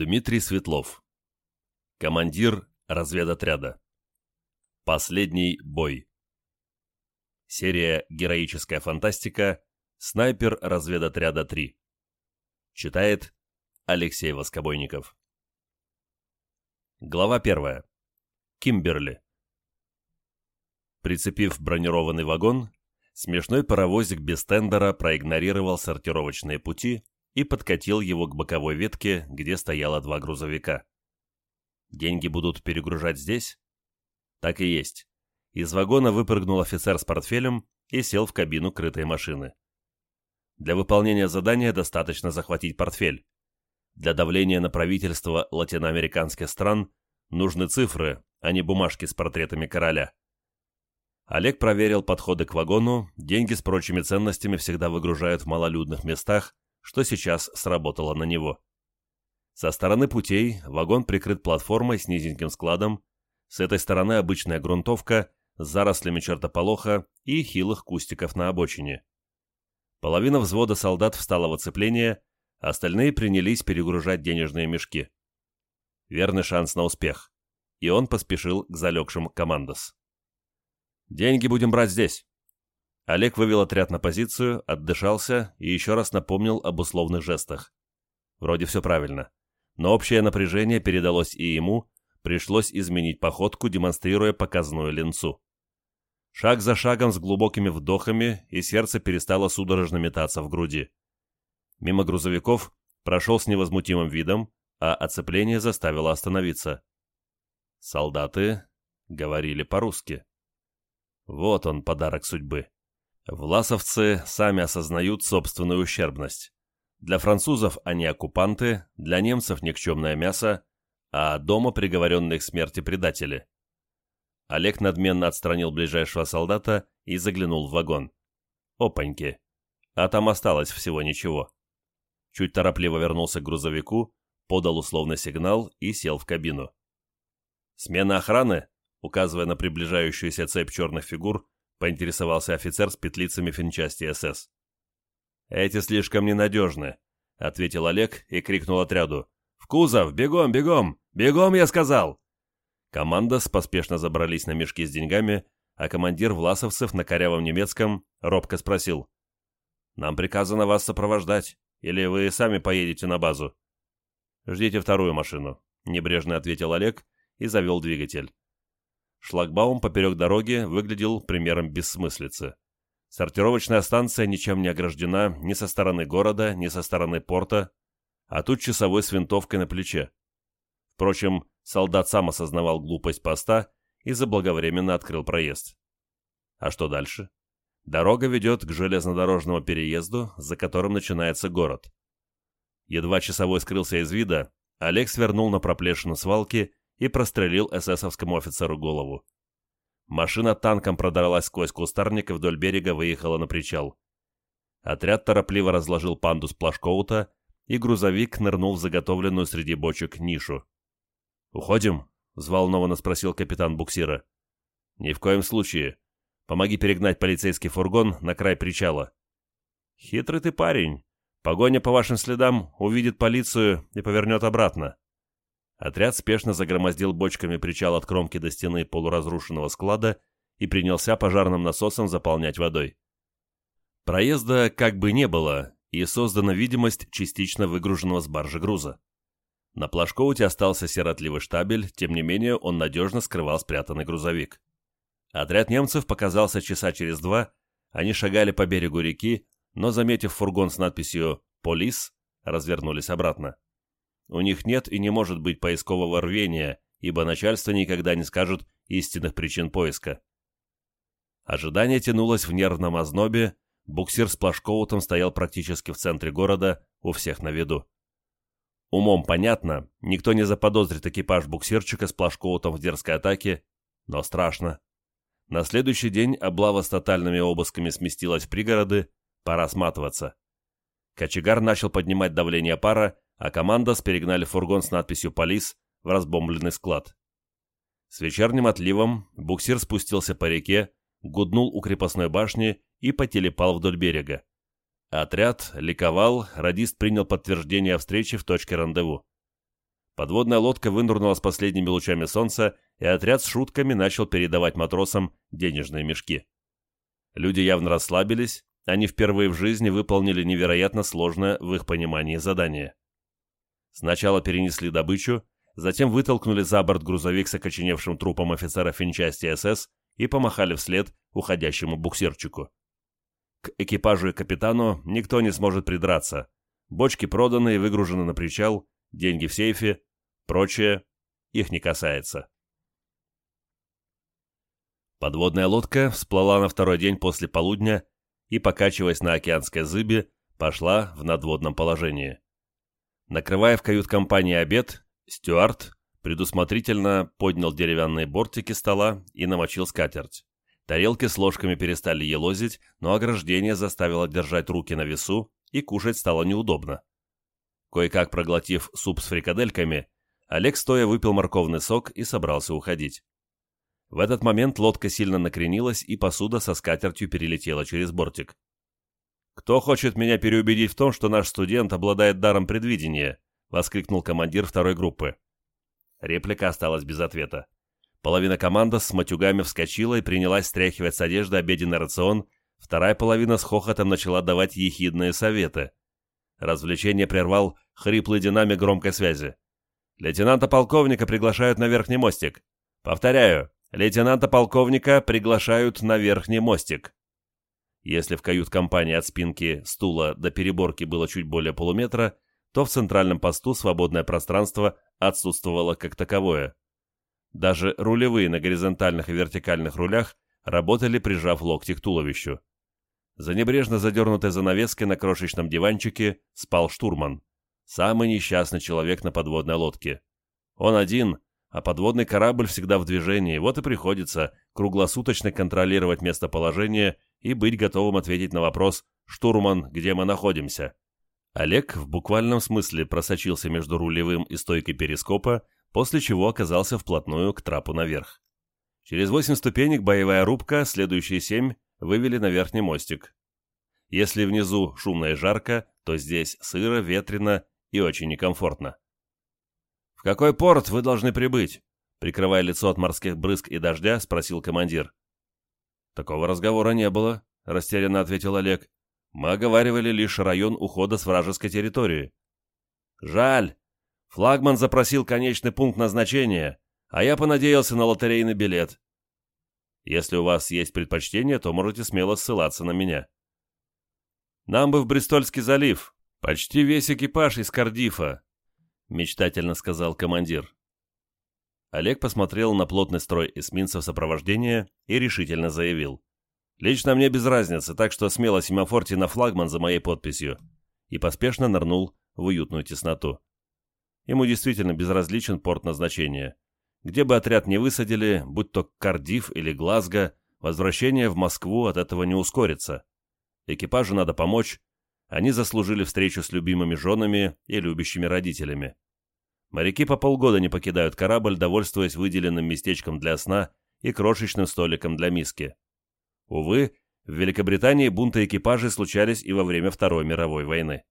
Дмитрий Светлов. Командир разведотряда. Последний бой. Серия «Героическая фантастика. Снайпер разведотряда 3». Читает Алексей Воскобойников. Глава 1. Кимберли. Прицепив бронированный вагон, смешной паровозик без тендера проигнорировал сортировочные пути и подкатил его к боковой ветке, где стояло два грузовика. Деньги будут перегружать здесь? Так и есть. Из вагона выпрыгнул офицер с портфелем и сел в кабину крытой машины. Для выполнения задания достаточно захватить портфель. Для давления на правительство латиноамериканских стран нужны цифры, а не бумажки с портретами короля. Олег проверил подходы к вагону, деньги с прочими ценностями всегда выгружают в малолюдных местах, что сейчас сработало на него. Со стороны путей вагон прикрыт платформой с низеньким складом, с этой стороны обычная грунтовка с зарослями чертополоха и хилых кустиков на обочине. Половина взвода солдат встала в оцепление, остальные принялись перегружать денежные мешки. Верный шанс на успех. И он поспешил к залегшим командос. «Деньги будем брать здесь», Олег вывел отряд на позицию, отдышался и еще раз напомнил об условных жестах. Вроде все правильно. Но общее напряжение передалось и ему, пришлось изменить походку, демонстрируя показанную ленцу. Шаг за шагом с глубокими вдохами, и сердце перестало судорожно метаться в груди. Мимо грузовиков прошел с невозмутимым видом, а оцепление заставило остановиться. Солдаты говорили по-русски. Вот он, подарок судьбы. Власовцы сами осознают собственную ущербность. Для французов они оккупанты, для немцев никчемное мясо, а дома приговоренные к смерти предатели. Олег надменно отстранил ближайшего солдата и заглянул в вагон. Опаньки. А там осталось всего ничего. Чуть торопливо вернулся к грузовику, подал условный сигнал и сел в кабину. «Смена охраны?» Указывая на приближающуюся цепь черных фигур, поинтересовался офицер с петлицами финчасти СС. «Эти слишком ненадежны», — ответил Олег и крикнул отряду. «В кузов! Бегом, бегом! Бегом, я сказал!» Команда поспешно забрались на мешки с деньгами, а командир Власовцев на корявом немецком робко спросил. «Нам приказано вас сопровождать, или вы сами поедете на базу?» «Ждите вторую машину», — небрежно ответил Олег и завел двигатель. Шлагбаум поперек дороги выглядел примером бессмыслицы. Сортировочная станция ничем не ограждена ни со стороны города, ни со стороны порта, а тут часовой с винтовкой на плече. Впрочем, солдат сам осознавал глупость поста и заблаговременно открыл проезд. А что дальше? Дорога ведет к железнодорожному переезду, за которым начинается город. Едва часовой скрылся из вида, Олег свернул на проплешину свалки и прострелил эсэсовскому офицеру голову. Машина танком продралась сквозь кустарник и вдоль берега выехала на причал. Отряд торопливо разложил пандус Плашкоута, и грузовик нырнул в заготовленную среди бочек нишу. «Уходим?» — взволнованно спросил капитан буксира. «Ни в коем случае. Помоги перегнать полицейский фургон на край причала». «Хитрый ты парень. Погоня по вашим следам увидит полицию и повернет обратно. Отряд спешно загромоздил бочками причал от кромки до стены полуразрушенного склада и принялся пожарным насосом заполнять водой. Проезда как бы не было, и создана видимость частично выгруженного с баржи груза. На плашкоуте остался сиротливый штабель, тем не менее он надежно скрывал спрятанный грузовик. Отряд немцев показался часа через два, они шагали по берегу реки, но, заметив фургон с надписью «Полис», развернулись обратно. У них нет и не может быть поискового рвения, ибо начальство никогда не скажет истинных причин поиска. Ожидание тянулось в нервном ознобе, буксир с плашкоутом стоял практически в центре города, у всех на виду. Умом понятно, никто не заподозрит экипаж буксирчика с плашкоутом в дерзкой атаке, но страшно. На следующий день облава с тотальными обысками сместилась в пригороды, пора сматываться. Кочегар начал поднимать давление пара, а команда перегнали фургон с надписью «Полис» в разбомбленный склад. С вечерним отливом буксир спустился по реке, гуднул у крепостной башни и потелепал вдоль берега. Отряд ликовал, радист принял подтверждение о встрече в точке рандеву. Подводная лодка вынурнула с последними лучами солнца, и отряд с шутками начал передавать матросам денежные мешки. Люди явно расслабились, они впервые в жизни выполнили невероятно сложное в их понимании задание. Сначала перенесли добычу, затем вытолкнули за борт грузовик с окоченевшим трупом офицера финчасти СС и помахали вслед уходящему буксирчику. К экипажу и капитану никто не сможет придраться. Бочки проданы и выгружены на причал, деньги в сейфе, прочее их не касается. Подводная лодка всплыла на второй день после полудня и, покачиваясь на океанской зыбе, пошла в надводном положении. Накрывая в кают-компании обед, Стюарт предусмотрительно поднял деревянные бортики стола и намочил скатерть. Тарелки с ложками перестали елозить, но ограждение заставило держать руки на весу, и кушать стало неудобно. Кое-как проглотив суп с фрикадельками, Олег стоя выпил морковный сок и собрался уходить. В этот момент лодка сильно накренилась, и посуда со скатертью перелетела через бортик. «Кто хочет меня переубедить в том, что наш студент обладает даром предвидения?» — воскликнул командир второй группы. Реплика осталась без ответа. Половина команды с матюгами вскочила и принялась стряхивать с одежды обеденный рацион, вторая половина с хохотом начала давать ехидные советы. Развлечение прервал хриплый динамик громкой связи. «Лейтенанта-полковника приглашают на верхний мостик. Повторяю, лейтенанта-полковника приглашают на верхний мостик». Если в кают-компании от спинки стула до переборки было чуть более полуметра, то в центральном посту свободное пространство отсутствовало как таковое. Даже рулевые на горизонтальных и вертикальных рулях работали, прижав локти к туловищу. За небрежно задернутой занавеской на крошечном диванчике спал штурман. Самый несчастный человек на подводной лодке. Он один, а подводный корабль всегда в движении, вот и приходится круглосуточно контролировать местоположение и быть готовым ответить на вопрос «Штурман, где мы находимся?». Олег в буквальном смысле просочился между рулевым и стойкой перископа, после чего оказался вплотную к трапу наверх. Через восемь ступенек боевая рубка, следующие семь вывели на верхний мостик. Если внизу шумно и жарко, то здесь сыро, ветрено и очень некомфортно. «В какой порт вы должны прибыть?» Прикрывая лицо от морских брызг и дождя, спросил командир. «Такого разговора не было», — растерянно ответил Олег. Мы оговаривали лишь район ухода с вражеской территории. Жаль. Флагман запросил конечный пункт назначения, а я понадеялся на лотерейный билет. Если у вас есть предпочтение, то можете смело ссылаться на меня. Нам бы в Бристольский залив. Почти весь экипаж из Кардифа, мечтательно сказал командир. Олег посмотрел на плотный строй эсминцев сопровождения и решительно заявил. Лично мне без разницы, так что смело семафорьте на флагман за моей подписью. И поспешно нырнул в уютную тесноту. Ему действительно безразличен порт назначения. Где бы отряд не высадили, будь то Кардив или Глазго, возвращение в Москву от этого не ускорится. Экипажу надо помочь, они заслужили встречу с любимыми женами и любящими родителями. Моряки по полгода не покидают корабль, довольствуясь выделенным местечком для сна и крошечным столиком для миски. Увы, в Великобритании бунты экипажей случались и во время Второй мировой войны.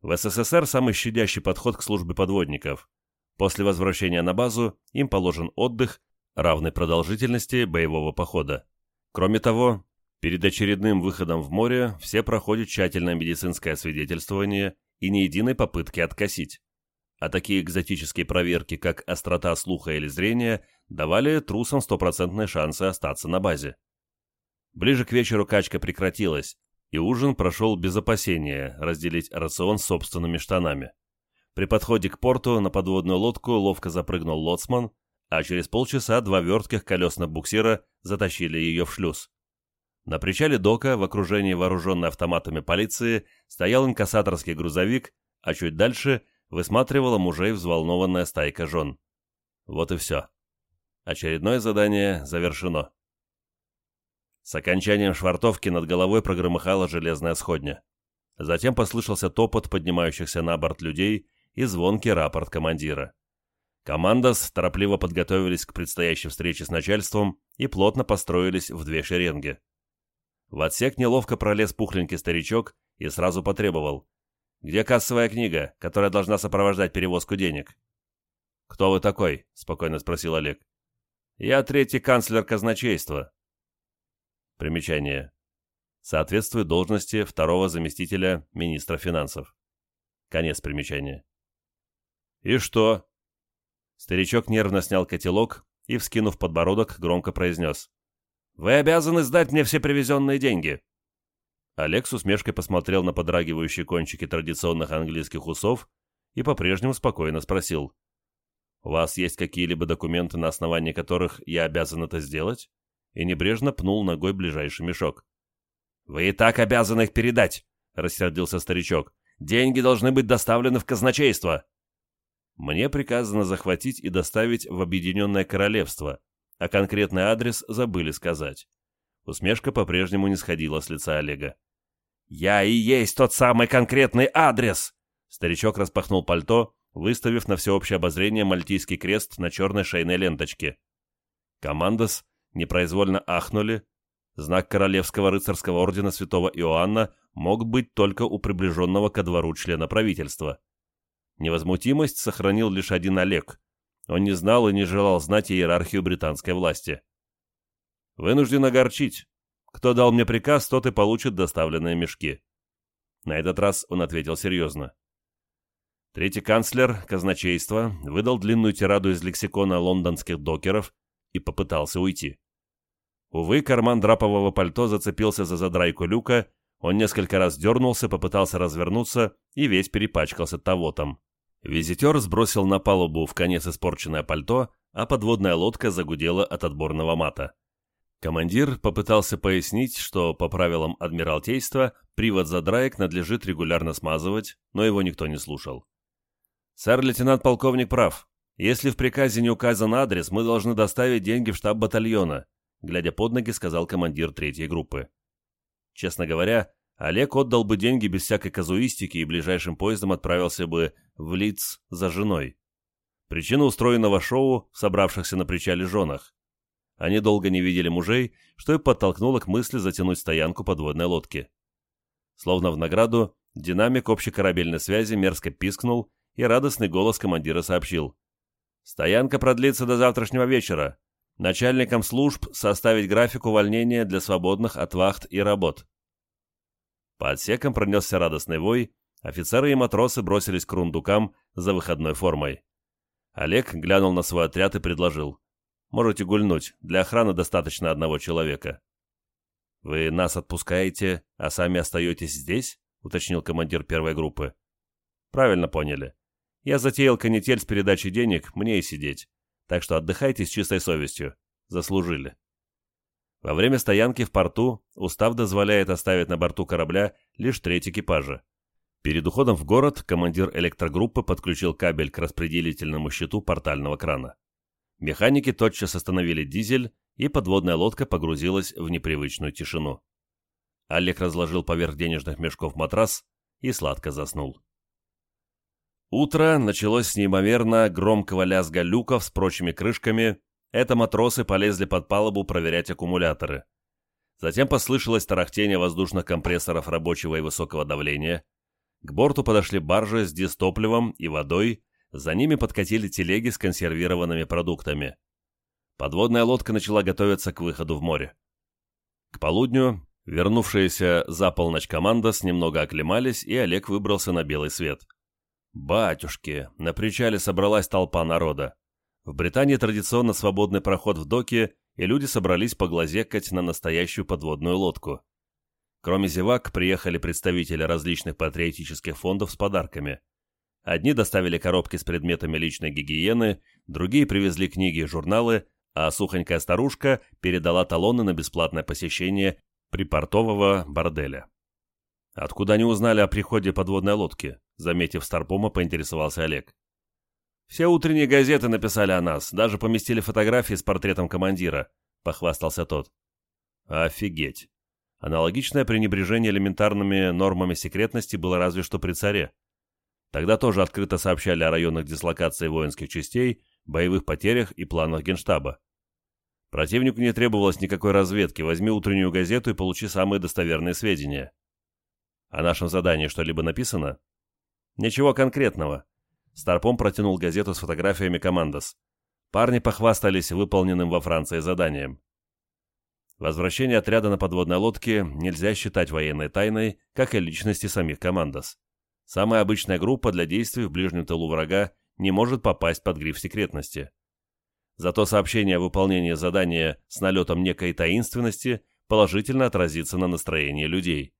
В СССР самый щадящий подход к службе подводников. После возвращения на базу им положен отдых, равной продолжительности боевого похода. Кроме того, перед очередным выходом в море все проходят тщательное медицинское освидетельствование и ни единой попытки откосить. А такие экзотические проверки, как острота слуха или зрения, давали трусам стопроцентные шансы остаться на базе. Ближе к вечеру качка прекратилась, и ужин прошел без опасения разделить рацион собственными штанами. При подходе к порту на подводную лодку ловко запрыгнул лоцман, а через полчаса два вертких колесных буксира затащили ее в шлюз. На причале дока в окружении вооруженной автоматами полиции стоял инкассаторский грузовик, а чуть дальше высматривала мужей взволнованная стайка жен. Вот и все. Очередное задание завершено. С окончанием швартовки над головой прогромыхала железная сходня. Затем послышался топот поднимающихся на борт людей и звонкий рапорт командира. Командос торопливо подготовились к предстоящей встрече с начальством и плотно построились в две шеренги. В отсек неловко пролез пухленький старичок и сразу потребовал. «Где кассовая книга, которая должна сопровождать перевозку денег?» «Кто вы такой?» — спокойно спросил Олег. «Я третий канцлер казначейства». Примечание. Соответствует должности второго заместителя министра финансов. Конец примечания. «И что?» Старичок нервно снял котелок и, вскинув подбородок, громко произнес. «Вы обязаны сдать мне все привезенные деньги!» Олег с усмешкой посмотрел на подрагивающие кончики традиционных английских усов и по-прежнему спокойно спросил. «У вас есть какие-либо документы, на основании которых я обязан это сделать?» И небрежно пнул ногой ближайший мешок. «Вы и так обязаны их передать!» — рассердился старичок. «Деньги должны быть доставлены в казначейство!» «Мне приказано захватить и доставить в Объединенное Королевство, а конкретный адрес забыли сказать». Усмешка по-прежнему не сходила с лица Олега. «Я и есть тот самый конкретный адрес!» Старичок распахнул пальто, выставив на всеобщее обозрение мальтийский крест на черной шейной ленточке. Командос непроизвольно ахнули. Знак Королевского рыцарского ордена святого Иоанна мог быть только у приближенного ко двору члена правительства. Невозмутимость сохранил лишь один Олег. Он не знал и не желал знать иерархию британской власти. «Вынужден огорчить. Кто дал мне приказ, тот и получит доставленные мешки». На этот раз он ответил серьезно. Третий канцлер казначейства выдал длинную тираду из лексикона лондонских докеров и попытался уйти. Увы, карман драпового пальто зацепился за задрайку люка, он несколько раз дернулся, попытался развернуться и весь перепачкался того там. Визитер сбросил на палубу в конец испорченное пальто, а подводная лодка загудела от отборного мата. Командир попытался пояснить, что по правилам Адмиралтейства привод задраек надлежит регулярно смазывать, но его никто не слушал. «Сэр-лейтенант-полковник прав. Если в приказе не указан адрес, мы должны доставить деньги в штаб батальона», глядя под ноги, сказал командир третьей группы. Честно говоря, Олег отдал бы деньги без всякой казуистики и ближайшим поездом отправился бы в Лиц за женой. Причина устроенного шоу в собравшихся на причале женах. Они долго не видели мужей, что и подтолкнуло к мысли затянуть стоянку подводной лодки. Словно в награду, динамик общей корабельной связи мерзко пискнул, и радостный голос командира сообщил. «Стоянка продлится до завтрашнего вечера. Начальникам служб составить график увольнения для свободных от вахт и работ». По отсекам пронесся радостный вой, офицеры и матросы бросились к рундукам за выходной формой. Олег глянул на свой отряд и предложил. «Можете гульнуть, для охраны достаточно одного человека». «Вы нас отпускаете, а сами остаетесь здесь?» — уточнил командир первой группы. «Правильно поняли. Я затеял канитель с передачей денег, мне и сидеть. Так что отдыхайте с чистой совестью. Заслужили. Во время стоянки в порту устав дозволяет оставить на борту корабля лишь треть экипажа. Перед уходом в город командир электрогруппы подключил кабель к распределительному щиту портального крана. Механики тотчас остановили дизель, и подводная лодка погрузилась в непривычную тишину. Олег разложил поверх денежных мешков матрас и сладко заснул. Утро началось с неимоверно громкого лязга люков с прочими крышками. Это матросы полезли под палубу проверять аккумуляторы. Затем послышалось тарахтение воздушных компрессоров рабочего и высокого давления. К борту подошли баржи с дистопливом и водой, за ними подкатили телеги с консервированными продуктами. Подводная лодка начала готовиться к выходу в море. К полудню вернувшиеся за полночь команда немного оклемались, и Олег выбрался на белый свет. Батюшки, на причале собралась толпа народа. В Британии традиционно свободный проход в доке, и люди собрались поглазекать на настоящую подводную лодку. Кроме зевак, приехали представители различных патриотических фондов с подарками. Одни доставили коробки с предметами личной гигиены, другие привезли книги и журналы, а сухонькая старушка передала талоны на бесплатное посещение припортового борделя. Откуда они узнали о приходе подводной лодки? Заметив Старпома, поинтересовался Олег. «Все утренние газеты написали о нас, даже поместили фотографии с портретом командира», — похвастался тот. «Офигеть! Аналогичное пренебрежение элементарными нормами секретности было разве что при царе. Тогда тоже открыто сообщали о районах дислокации воинских частей, боевых потерях и планах генштаба. Противнику не требовалось никакой разведки, возьми утреннюю газету и получи самые достоверные сведения. О нашем задании что-либо написано? Ничего конкретного. Старпом протянул газету с фотографиями командос. Парни похвастались выполненным во Франции заданием. Возвращение отряда на подводной лодке нельзя считать военной тайной, как и личности самих командос. Самая обычная группа для действий в ближнем тылу врага не может попасть под гриф секретности. Зато сообщение о выполнении задания с налетом некой таинственности положительно отразится на настроении людей.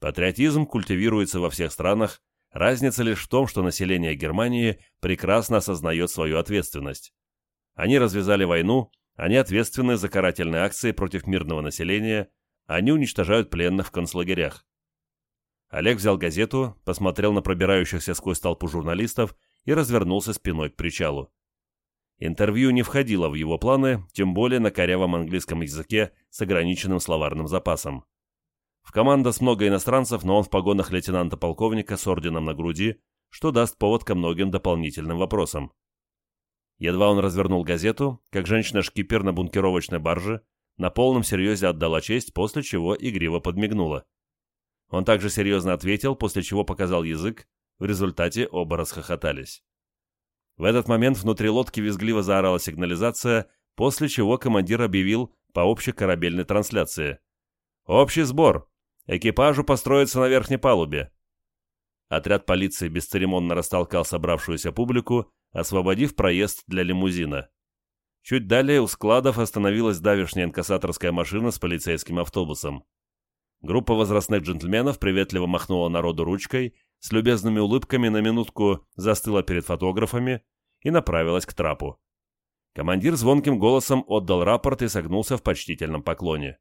Патриотизм культивируется во всех странах, разница лишь в том, что население Германии прекрасно осознает свою ответственность. Они развязали войну, они ответственны за карательные акции против мирного населения, они уничтожают пленных в концлагерях. Олег взял газету, посмотрел на пробирающихся сквозь толпу журналистов и развернулся спиной к причалу. Интервью не входило в его планы, тем более на корявом английском языке с ограниченным словарным запасом. В командос много иностранцев, но он в погонах лейтенанта-полковника с орденом на груди, что даст повод ко многим дополнительным вопросам. Едва он развернул газету, как женщина-шкипер на бункеровочной барже на полном серьезе отдала честь, после чего игриво подмигнула. Он также серьезно ответил, после чего показал язык, в результате оба расхохотались. В этот момент внутри лодки визгливо заорала сигнализация, после чего командир объявил по общей корабельной трансляции. «Общий сбор! Экипажу построиться на верхней палубе!» Отряд полиции бесцеремонно растолкал собравшуюся публику, освободив проезд для лимузина. Чуть далее у складов остановилась давешняя инкассаторская машина с полицейским автобусом. Группа возрастных джентльменов приветливо махнула народу ручкой с любезными улыбками на минутку застыла перед фотографами и направилась к трапу. Командир звонким голосом отдал рапорт и согнулся в почтительном поклоне.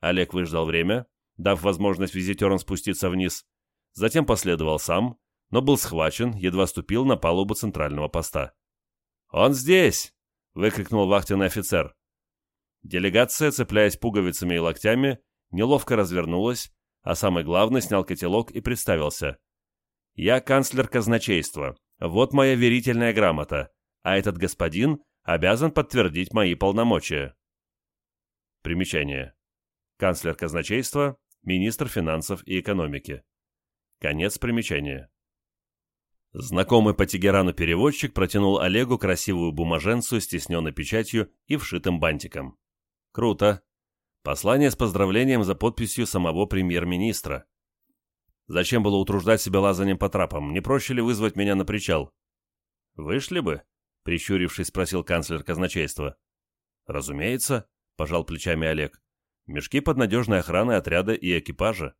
Олег выждал время, дав возможность визитерам спуститься вниз, затем последовал сам, но был схвачен, едва ступил на палубу центрального поста. «Он здесь!» — выкрикнул вахтенный офицер. Делегация, цепляясь пуговицами и локтями, неловко развернулась, а самый главный снял котелок и представился. «Я канцлер казначейства. Вот моя верительная грамота, а этот господин обязан подтвердить мои полномочия». Примечание. Канцлер казначейства, министр финансов и экономики. Конец примечания. Знакомый по Тегерану переводчик протянул Олегу красивую бумаженцу с тисненной печатью и вшитым бантиком. Круто. Послание с поздравлением за подписью самого премьер-министра. Зачем было утруждать себя лазанием по трапам? Не проще ли вызвать меня на причал? Вышли бы? Прищурившись, спросил канцлер казначейства. Разумеется, пожал плечами Олег. Мешки под надежной охраной отряда и экипажа.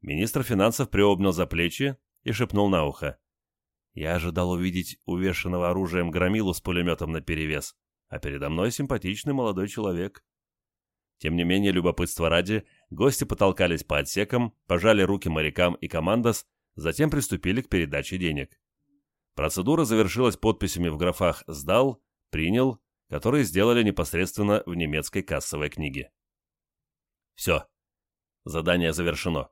Министр финансов приобнял за плечи и шепнул на ухо. Я ожидал увидеть увешанного оружием громилу с пулеметом наперевес, а передо мной симпатичный молодой человек. Тем не менее, любопытство ради, гости потолкались по отсекам, пожали руки морякам и командос, затем приступили к передаче денег. Процедура завершилась подписями в графах «сдал», «принял», которые сделали непосредственно в немецкой кассовой книге. Все. Задание завершено.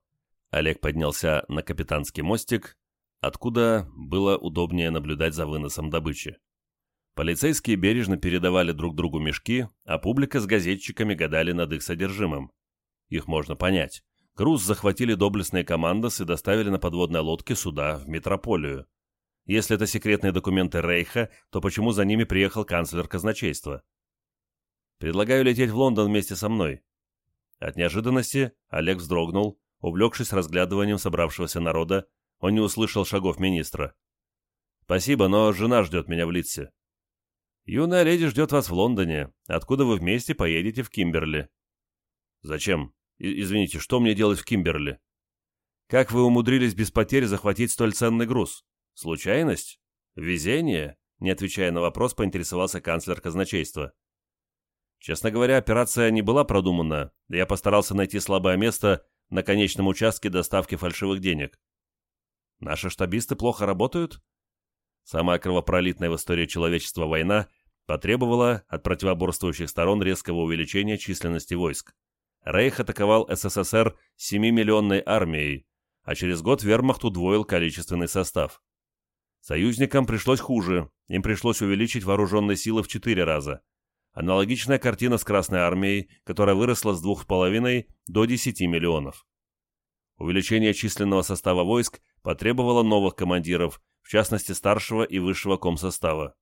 Олег поднялся на капитанский мостик, откуда было удобнее наблюдать за выносом добычи. Полицейские бережно передавали друг другу мешки, а публика с газетчиками гадали над их содержимым. Их можно понять. Груз захватили доблестные командос и доставили на подводной лодке сюда, в метрополию. Если это секретные документы Рейха, то почему за ними приехал канцлер казначейства? Предлагаю лететь в Лондон вместе со мной. От неожиданности Олег вздрогнул, увлекшись разглядыванием собравшегося народа, он не услышал шагов министра. «Спасибо, но жена ждет меня в Литсе». Юная леди ждет вас в Лондоне, откуда вы вместе поедете в Кимберли. Зачем? И извините, что мне делать в Кимберли? Как вы умудрились без потерь захватить столь ценный груз? Случайность? Везение? Не отвечая на вопрос, поинтересовался канцлер казначейства. Честно говоря, операция не была продумана, я постарался найти слабое место на конечном участке доставки фальшивых денег. Наши штабисты плохо работают? Самая кровопролитная в истории человечества война потребовала от противоборствующих сторон резкого увеличения численности войск. Рейх атаковал СССР 7-миллионной армией, а через год вермахт удвоил количественный состав. Союзникам пришлось хуже, им пришлось увеличить вооруженные силы в 4 раза. Аналогичная картина с Красной армией, которая выросла с 2,5 до 10 миллионов. Увеличение численного состава войск потребовало новых командиров, в частности старшего и высшего комсостава.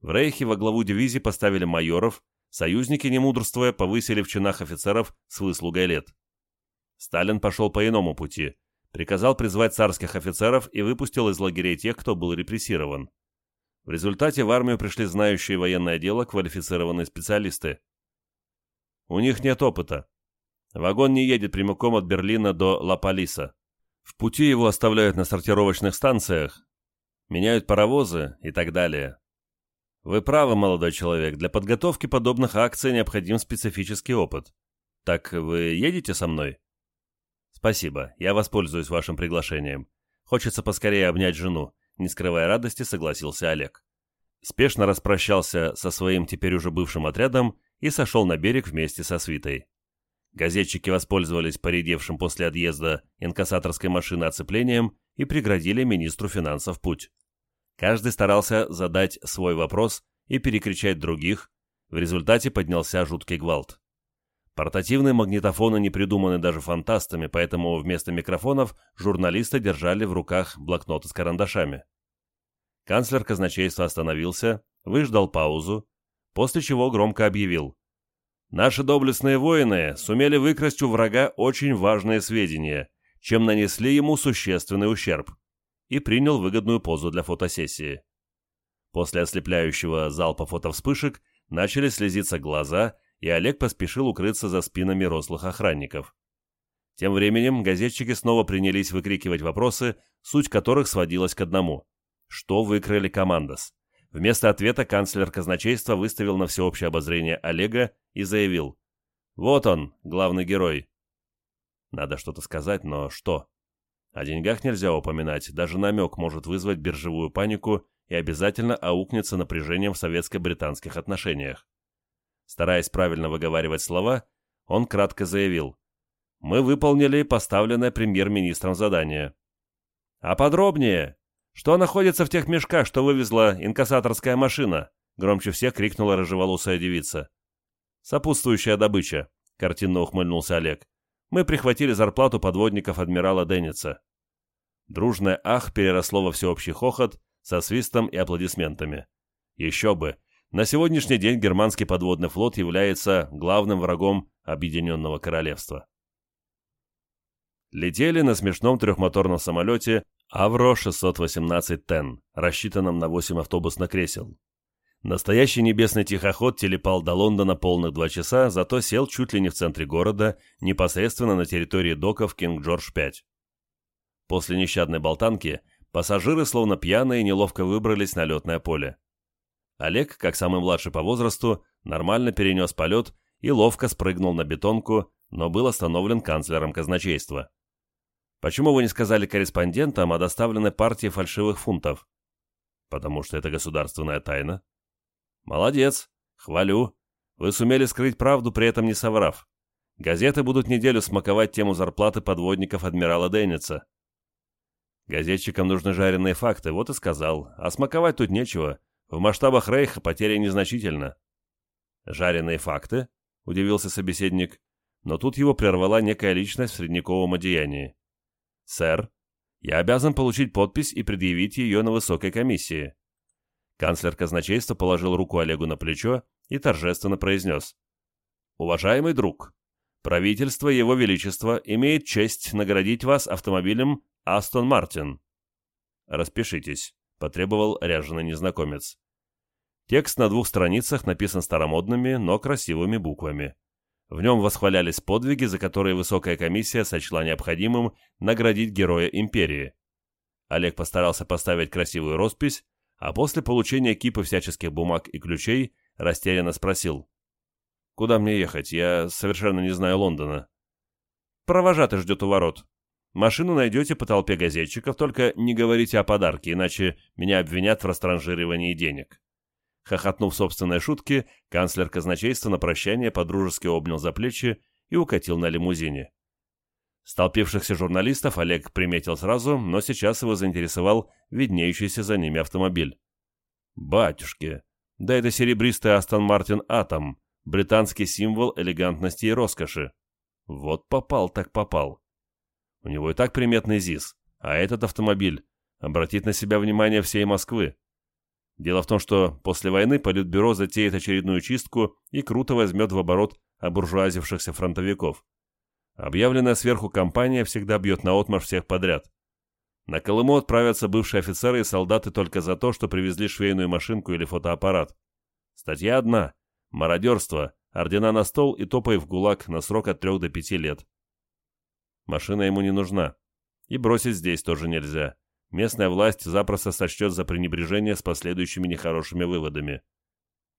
В Рейхе во главу дивизии поставили майоров, союзники, не мудрствуя, повысили в чинах офицеров с выслугой лет. Сталин пошел по иному пути, приказал призвать царских офицеров и выпустил из лагерей тех, кто был репрессирован. В результате в армию пришли знающие военное дело квалифицированные специалисты. У них нет опыта. Вагон не едет прямиком от Берлина до Ла-Палиса. В пути его оставляют на сортировочных станциях, меняют паровозы и так далее. Вы правы, молодой человек, для подготовки подобных акций необходим специфический опыт. Так вы едете со мной? Спасибо, я воспользуюсь вашим приглашением. Хочется поскорее обнять жену. Не скрывая радости, согласился Олег. Спешно распрощался со своим теперь уже бывшим отрядом и сошел на берег вместе со свитой. Газетчики воспользовались поредевшим после отъезда инкассаторской машины оцеплением и преградили министру финансов путь. Каждый старался задать свой вопрос и перекричать других, в результате поднялся жуткий гвалт. Портативные магнитофоны не придуманы даже фантастами, поэтому вместо микрофонов журналисты держали в руках блокноты с карандашами. Канцлер казначейства остановился, выждал паузу, после чего громко объявил. «Наши доблестные воины сумели выкрасть у врага очень важные сведения, чем нанесли ему существенный ущерб и принял выгодную позу для фотосессии. После ослепляющего залпа фотовспышек начали слезиться глаза, и Олег поспешил укрыться за спинами рослых охранников. Тем временем газетчики снова принялись выкрикивать вопросы, суть которых сводилась к одному. Что выкрали командос? Вместо ответа канцлер казначейства выставил на всеобщее обозрение Олега и заявил. «Вот он, главный герой». Надо что-то сказать, но что? О деньгах нельзя упоминать, даже намек может вызвать биржевую панику и обязательно аукнется напряжением в советско-британских отношениях. Стараясь правильно выговаривать слова, он кратко заявил «Мы выполнили поставленное премьер-министром задание». «А подробнее? Что находится в тех мешках, что вывезла инкассаторская машина?» громче всех крикнула рыжеволосая девица. «Сопутствующая добыча», — картинно ухмыльнулся Олег мы прихватили зарплату подводников адмирала Денниса. Дружное «ах» переросло во всеобщий хохот со свистом и аплодисментами. Еще бы! На сегодняшний день германский подводный флот является главным врагом Объединенного Королевства. Летели на смешном трехмоторном самолете Авро-618 Тен, рассчитанном на 8 автобусных кресел. Настоящий небесный тихоход телепал до Лондона полных два часа, зато сел чуть ли не в центре города, непосредственно на территории доков Кинг-Джордж-5. После нещадной болтанки пассажиры, словно пьяные, неловко выбрались на летное поле. Олег, как самый младший по возрасту, нормально перенес полет и ловко спрыгнул на бетонку, но был остановлен канцлером казначейства. «Почему вы не сказали корреспондентам о доставленной партии фальшивых фунтов?» «Потому что это государственная тайна», «Молодец. Хвалю. Вы сумели скрыть правду, при этом не соврав. Газеты будут неделю смаковать тему зарплаты подводников адмирала Денниса». Газетчикам нужны жареные факты, вот и сказал. А смаковать тут нечего. В масштабах Рейха потеря незначительна. «Жареные факты?» — удивился собеседник. Но тут его прервала некая личность в средневековом одеянии. «Сэр, я обязан получить подпись и предъявить ее на высокой комиссии. Канцлер казначейства положил руку Олегу на плечо и торжественно произнес. «Уважаемый друг, правительство Его Величества имеет честь наградить вас автомобилем Астон Мартин». «Распишитесь», — потребовал ряженый незнакомец. Текст на двух страницах написан старомодными, но красивыми буквами. В нем восхвалялись подвиги, за которые высокая комиссия сочла необходимым наградить героя империи. Олег постарался поставить красивую роспись, а после получения кипы всяческих бумаг и ключей растерянно спросил. «Куда мне ехать? Я совершенно не знаю Лондона». «Провожатый ждет у ворот. Машину найдете по толпе газетчиков, только не говорите о подарке, иначе меня обвинят в растранжиривании денег». Хохотнув собственной шутки, канцлер казначейства на прощание подружески обнял за плечи и укатил на лимузине. Столпившихся журналистов Олег приметил сразу, но сейчас его заинтересовал виднеющийся за ними автомобиль. «Батюшки! Да это серебристый Астон Мартин Атом, британский символ элегантности и роскоши. Вот попал так попал. У него и так приметный ЗИС, а этот автомобиль обратить на себя внимание всей Москвы. Дело в том, что после войны Политбюро затеет очередную чистку и круто возьмет в оборот обуржуазившихся фронтовиков. Объявленная сверху кампания всегда бьет наотмашь всех подряд. На Колыму отправятся бывшие офицеры и солдаты только за то, что привезли швейную машинку или фотоаппарат. Статья одна – мародерство, ордена на стол и топай в ГУЛАГ на срок от трех до пяти лет. Машина ему не нужна. И бросить здесь тоже нельзя. Местная власть запросто сочтет за пренебрежение с последующими нехорошими выводами.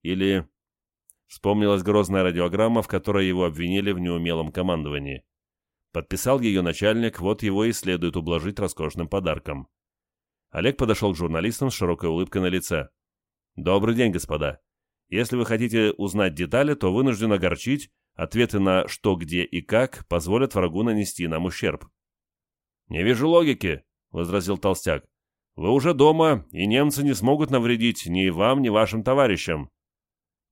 Или... Вспомнилась грозная радиограмма, в которой его обвинили в неумелом командовании. Подписал ее начальник, вот его и следует ублажить роскошным подарком. Олег подошел к журналистам с широкой улыбкой на лице. «Добрый день, господа. Если вы хотите узнать детали, то вынужден огорчить, ответы на «что, где и как» позволят врагу нанести нам ущерб». «Не вижу логики», — возразил Толстяк. «Вы уже дома, и немцы не смогут навредить ни вам, ни вашим товарищам».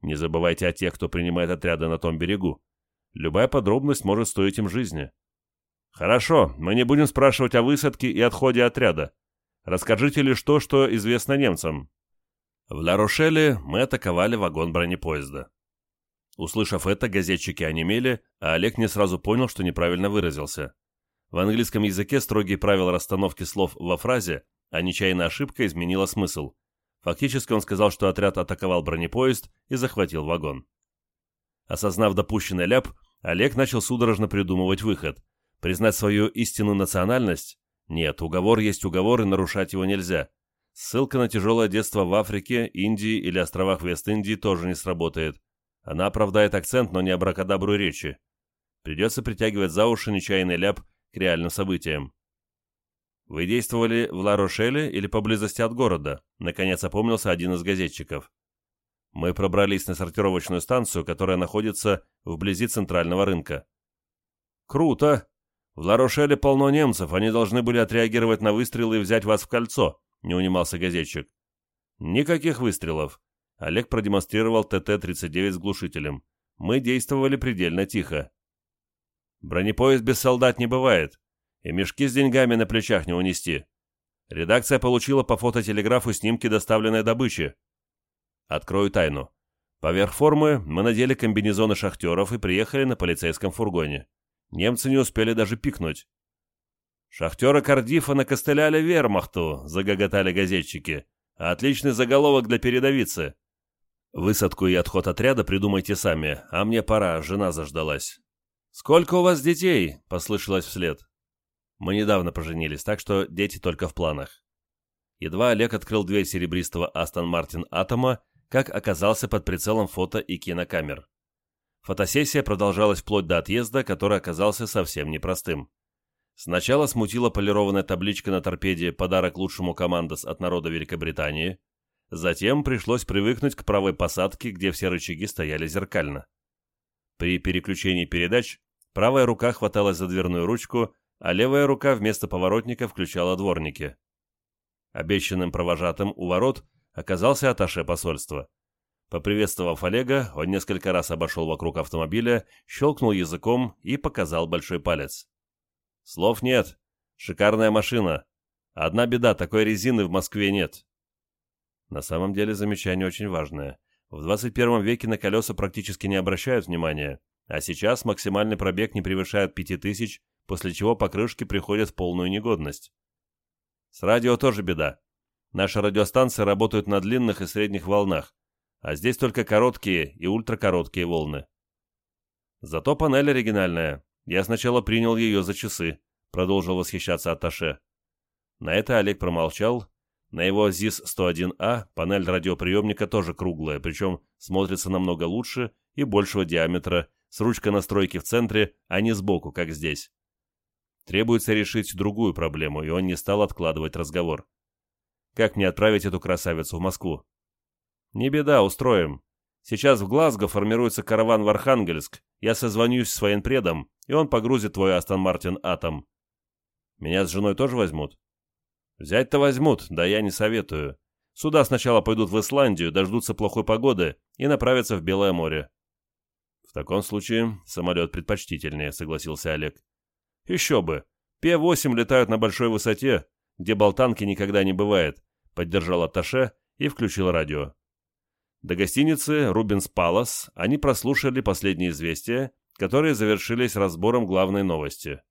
Не забывайте о тех, кто принимает отряды на том берегу. Любая подробность может стоить им жизни. «Хорошо, мы не будем спрашивать о высадке и отходе отряда. Расскажите лишь то, что известно немцам». В Ла-Рошеле мы атаковали вагон бронепоезда. Услышав это, газетчики онемели, а Олег не сразу понял, что неправильно выразился. В английском языке строгие правила расстановки слов во фразе, а нечаянная ошибка изменила смысл. Фактически он сказал, что отряд атаковал бронепоезд и захватил вагон. Осознав допущенный ляп, Олег начал судорожно придумывать выход – Признать свою истинную национальность? Нет, уговор есть уговор, и нарушать его нельзя. Ссылка на тяжелое детство в Африке, Индии или островах Вест-Индии тоже не сработает. Она оправдает акцент, но не абракадабру речи. Придется притягивать за уши нечаянный ляп к реальным событиям. «Вы действовали в Ла-Рошеле или поблизости от города?» Наконец опомнился один из газетчиков. «Мы пробрались на сортировочную станцию, которая находится вблизи центрального рынка». «Круто!» «В Ларошеле полно немцев, они должны были отреагировать на выстрелы и взять вас в кольцо», — не унимался газетчик. «Никаких выстрелов». Олег продемонстрировал ТТ-39 с глушителем. «Мы действовали предельно тихо». «Бронепоезд без солдат не бывает, и мешки с деньгами на плечах не унести. Редакция получила по фототелеграфу снимки доставленной добычи. Открою тайну. Поверх формы мы надели комбинезоны шахтеров и приехали на полицейском фургоне. Немцы не успели даже пикнуть. «Шахтеры Кардифа накостыляли вермахту», — загоготали газетчики. «Отличный заголовок для передовицы». «Высадку и отход отряда придумайте сами, а мне пора, жена заждалась». «Сколько у вас детей?» — послышалось вслед. Мы недавно поженились, так что дети только в планах. Едва Олег открыл дверь серебристого Астон Мартин Атома, как оказался под прицелом фото и кинокамер. Фотосессия продолжалась вплоть до отъезда, который оказался совсем непростым. Сначала смутила полированная табличка на торпеде «Подарок лучшему командос от народа Великобритании», затем пришлось привыкнуть к правой посадке, где все рычаги стояли зеркально. При переключении передач правая рука хваталась за дверную ручку, а левая рука вместо поворотника включала дворники. Обещанным провожатым у ворот оказался аташе посольства. Поприветствовав Олега, он несколько раз обошел вокруг автомобиля, щелкнул языком и показал большой палец. «Слов нет. Шикарная машина. Одна беда, такой резины в Москве нет». На самом деле замечание очень важное. В 21 веке на колеса практически не обращают внимания, а сейчас максимальный пробег не превышает 5000, после чего покрышки приходят в полную негодность. С радио тоже беда. Наши радиостанции работают на длинных и средних волнах, а здесь только короткие и ультракороткие волны. Зато панель оригинальная. Я сначала принял ее за часы, продолжил восхищаться Аташе. На это Олег промолчал. На его ЗИС-101А панель радиоприемника тоже круглая, причем смотрится намного лучше и большего диаметра, с ручкой настройки в центре, а не сбоку, как здесь. Требуется решить другую проблему, и он не стал откладывать разговор. Как мне отправить эту красавицу в Москву? «Не беда, устроим. Сейчас в Глазго формируется караван в Архангельск. Я созвонюсь с военпредом, и он погрузит твой Астон Мартин Атом. Меня с женой тоже возьмут?» «Взять-то возьмут, да я не советую. Сюда сначала пойдут в Исландию, дождутся плохой погоды и направятся в Белое море». «В таком случае самолет предпочтительнее», — согласился Олег. «Еще бы. П-8 летают на большой высоте. где болтанки никогда не бывает, поддержал Атташе и включил радио. До гостиницы «Рубинс Палас» они прослушали последние известия, которые завершились разбором главной новости.